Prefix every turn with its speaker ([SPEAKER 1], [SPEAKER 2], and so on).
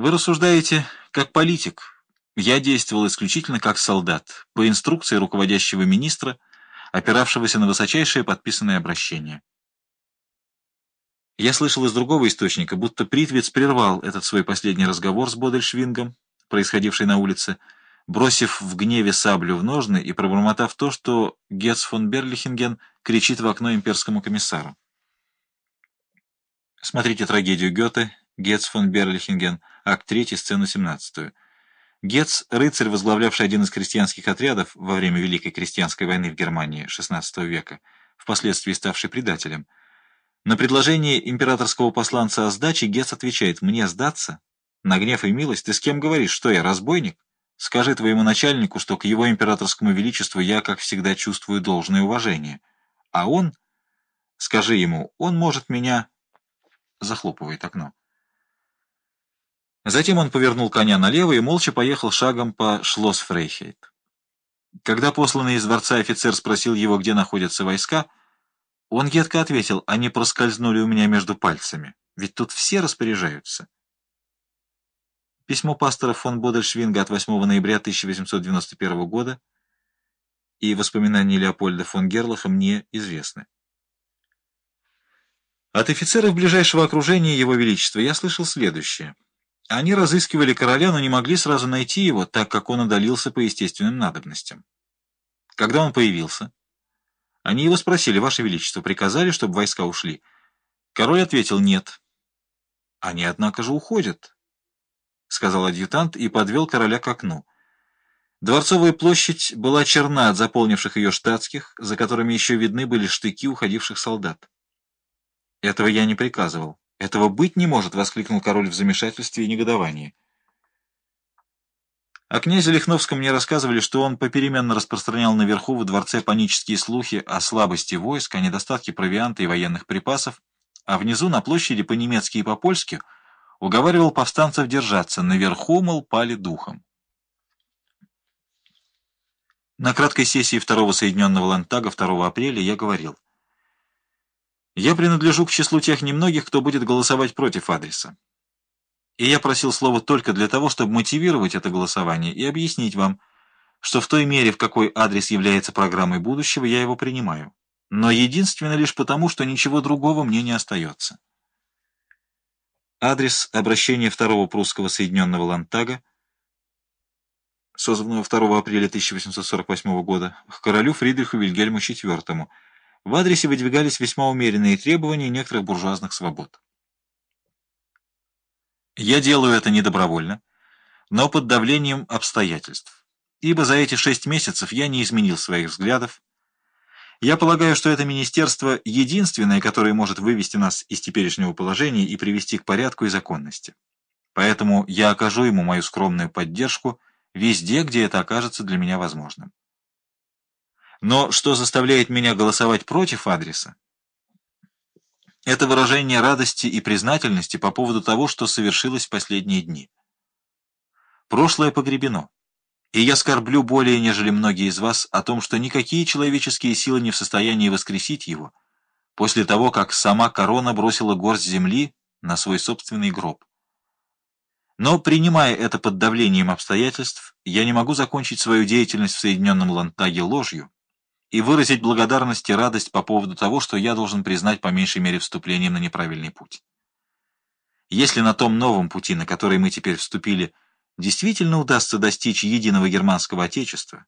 [SPEAKER 1] Вы рассуждаете как политик. Я действовал исключительно как солдат, по инструкции руководящего министра, опиравшегося на высочайшее подписанное обращение. Я слышал из другого источника, будто Притвиц прервал этот свой последний разговор с Бодельшвингом, происходивший на улице, бросив в гневе саблю в ножны и пробормотав то, что Гетц фон Берлихинген кричит в окно имперскому комиссару. Смотрите трагедию Гёте Гетц фон Берлихинген, акт 3, сцену 17. Гетц, рыцарь, возглавлявший один из крестьянских отрядов во время Великой крестьянской войны в Германии XVI века, впоследствии ставший предателем. На предложение императорского посланца о сдаче Гетц отвечает «Мне сдаться? На гнев и милость? Ты с кем говоришь? Что я, разбойник? Скажи твоему начальнику, что к его императорскому величеству я, как всегда, чувствую должное уважение. А он, скажи ему, он может меня...» Захлопывает окно. Затем он повернул коня налево и молча поехал шагом по Шлосс-Фрейхейт. Когда посланный из дворца офицер спросил его, где находятся войска, он едко ответил, они проскользнули у меня между пальцами, ведь тут все распоряжаются. Письмо пастора фон Бодельшвинга от 8 ноября 1891 года и воспоминания Леопольда фон Герлаха мне известны. От офицеров ближайшего окружения Его Величества я слышал следующее — они разыскивали короля, но не могли сразу найти его, так как он удалился по естественным надобностям. Когда он появился, они его спросили, Ваше Величество, приказали, чтобы войска ушли? Король ответил «нет». «Они, однако же, уходят», — сказал адъютант и подвел короля к окну. Дворцовая площадь была черна от заполнивших ее штатских, за которыми еще видны были штыки уходивших солдат. Этого я не приказывал. «Этого быть не может!» — воскликнул король в замешательстве и негодовании. О князе Лихновском мне рассказывали, что он попеременно распространял наверху во дворце панические слухи о слабости войск, о недостатке провианта и военных припасов, а внизу на площади по-немецки и по-польски уговаривал повстанцев держаться, наверху, мол, пали духом. На краткой сессии Второго Соединенного Лантага 2 апреля я говорил – я принадлежу к числу тех немногих, кто будет голосовать против адреса. И я просил слова только для того, чтобы мотивировать это голосование и объяснить вам, что в той мере, в какой адрес является программой будущего, я его принимаю. Но единственно лишь потому, что ничего другого мне не остается. Адрес обращения Второго прусского Соединенного Лантага, созванного 2 апреля 1848 года, к королю Фридриху Вильгельму IV, в адресе выдвигались весьма умеренные требования некоторых буржуазных свобод. Я делаю это не добровольно, но под давлением обстоятельств, ибо за эти шесть месяцев я не изменил своих взглядов. Я полагаю, что это министерство единственное, которое может вывести нас из теперешнего положения и привести к порядку и законности. Поэтому я окажу ему мою скромную поддержку везде, где это окажется для меня возможным. Но что заставляет меня голосовать против адреса? Это выражение радости и признательности по поводу того, что совершилось в последние дни. Прошлое погребено, и я скорблю более, нежели многие из вас, о том, что никакие человеческие силы не в состоянии воскресить его, после того, как сама корона бросила горсть земли на свой собственный гроб. Но, принимая это под давлением обстоятельств, я не могу закончить свою деятельность в Соединенном Лантаге ложью, и выразить благодарность и радость по поводу того, что я должен признать по меньшей мере вступлением на неправильный путь. Если на том новом пути, на который мы теперь вступили, действительно удастся достичь единого германского отечества,